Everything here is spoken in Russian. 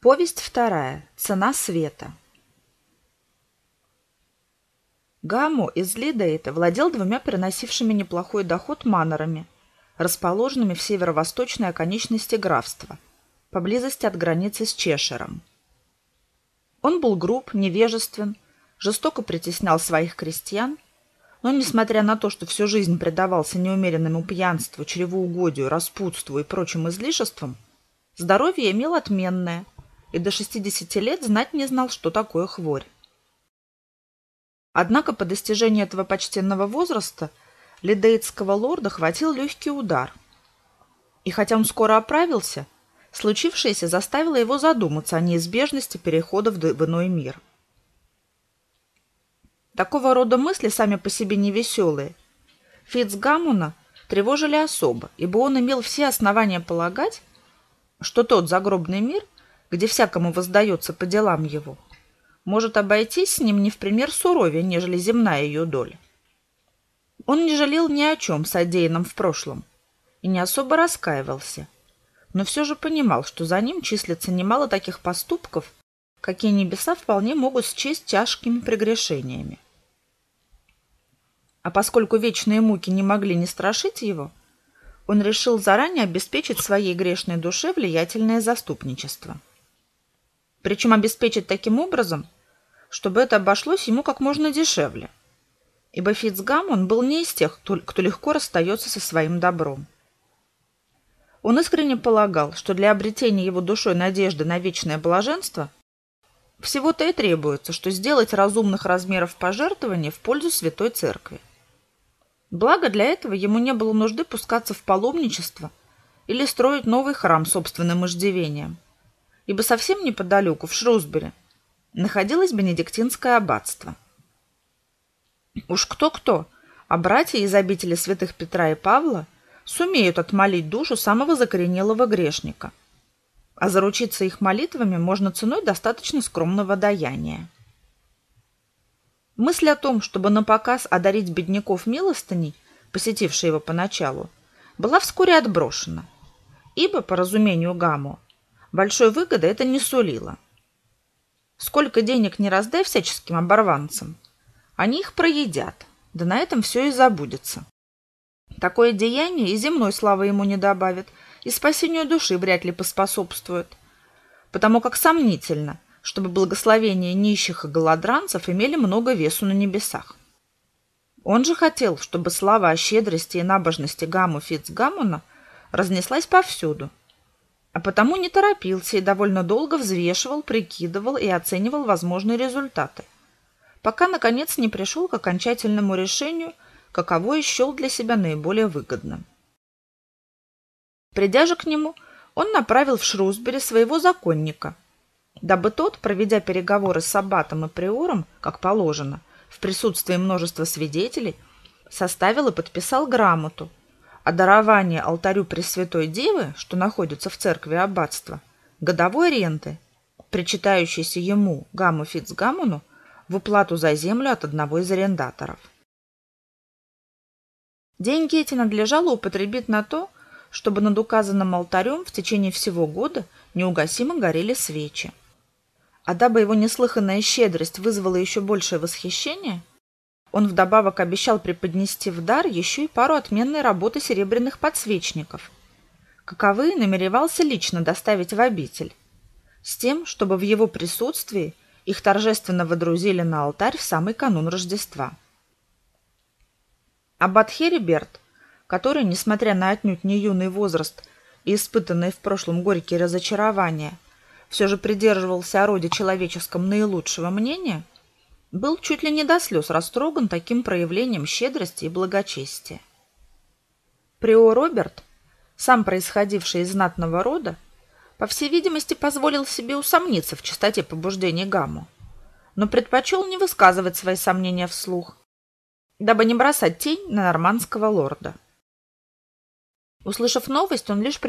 Повесть вторая. Цена света. Гамму из Лидейта владел двумя приносившими неплохой доход манорами, расположенными в северо-восточной оконечности графства, поблизости от границы с Чешером. Он был груб, невежествен, жестоко притеснял своих крестьян, но, несмотря на то, что всю жизнь предавался неумеренному пьянству, чревоугодию, распутству и прочим излишествам, здоровье имел отменное – и до 60 лет знать не знал, что такое хворь. Однако по достижении этого почтенного возраста лидейтского лорда хватил легкий удар. И хотя он скоро оправился, случившееся заставило его задуматься о неизбежности перехода в иной мир. Такого рода мысли сами по себе невеселые. Фицгаммуна тревожили особо, ибо он имел все основания полагать, что тот загробный мир – где всякому воздается по делам его, может обойтись с ним не в пример суровее, нежели земная ее доля. Он не жалел ни о чем содеянном в прошлом и не особо раскаивался, но все же понимал, что за ним числится немало таких поступков, какие небеса вполне могут счесть тяжкими прегрешениями. А поскольку вечные муки не могли не страшить его, он решил заранее обеспечить своей грешной душе влиятельное заступничество – причем обеспечить таким образом, чтобы это обошлось ему как можно дешевле. Ибо Фицгаммон был не из тех, кто, легко расстается со своим добром. Он искренне полагал, что для обретения его душой надежды на вечное блаженство всего-то и требуется, что сделать разумных размеров пожертвования в пользу Святой Церкви. Благо для этого ему не было нужды пускаться в паломничество или строить новый храм собственным иждивением – ибо совсем неподалеку, в Шрусбери, находилось бенедиктинское аббатство. Уж кто-кто, а братья из обители святых Петра и Павла сумеют отмолить душу самого закоренелого грешника, а заручиться их молитвами можно ценой достаточно скромного даяния. Мысль о том, чтобы на показ одарить бедняков милостыней, посетившие его поначалу, была вскоре отброшена, ибо, по разумению Гаму, большой выгоды это не сулило. Сколько денег не раздай всяческим оборванцам, они их проедят, да на этом все и забудется. Такое деяние и земной славы ему не добавит, и спасению души вряд ли поспособствует, потому как сомнительно, чтобы благословения нищих и голодранцев имели много весу на небесах. Он же хотел, чтобы слава о щедрости и набожности Гамму Фицгаммуна разнеслась повсюду – а потому не торопился и довольно долго взвешивал, прикидывал и оценивал возможные результаты, пока, наконец, не пришел к окончательному решению, каково и счел для себя наиболее выгодным. Придя же к нему, он направил в Шрусбери своего законника, дабы тот, проведя переговоры с аббатом и приором, как положено, в присутствии множества свидетелей, составил и подписал грамоту, а дарование алтарю Пресвятой Девы, что находится в церкви аббатства, годовой ренты, причитающейся ему, Гамму Фицгаммону, в уплату за землю от одного из арендаторов. Деньги эти надлежало употребить на то, чтобы над указанным алтарем в течение всего года неугасимо горели свечи. А дабы его неслыханная щедрость вызвала еще большее восхищение, он вдобавок обещал преподнести в дар еще и пару отменной работы серебряных подсвечников. Каковые намеревался лично доставить в обитель, с тем, чтобы в его присутствии их торжественно водрузили на алтарь в самый канун Рождества. Аббат Хериберт, который, несмотря на отнюдь не юный возраст и испытанные в прошлом горькие разочарования, все же придерживался о роде человеческом наилучшего мнения – был чуть ли не до слез растроган таким проявлением щедрости и благочестия. Прио Роберт, сам происходивший из знатного рода, по всей видимости, позволил себе усомниться в чистоте побуждений Гамму, но предпочел не высказывать свои сомнения вслух, дабы не бросать тень на нормандского лорда. Услышав новость, он лишь